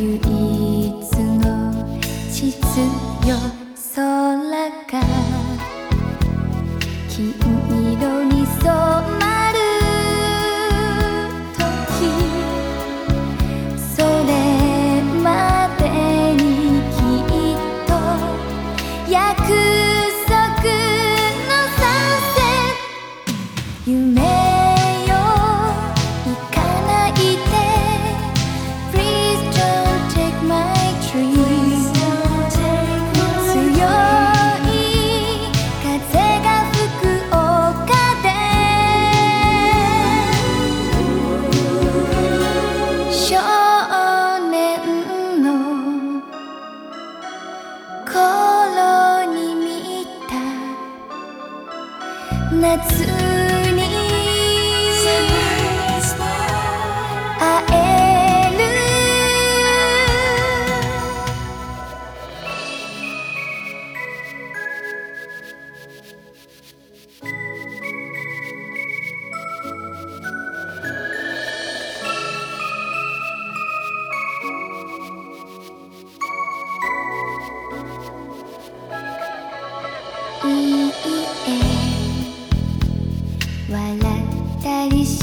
唯一の秩序空が夏に会える「いい笑ったりし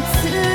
つ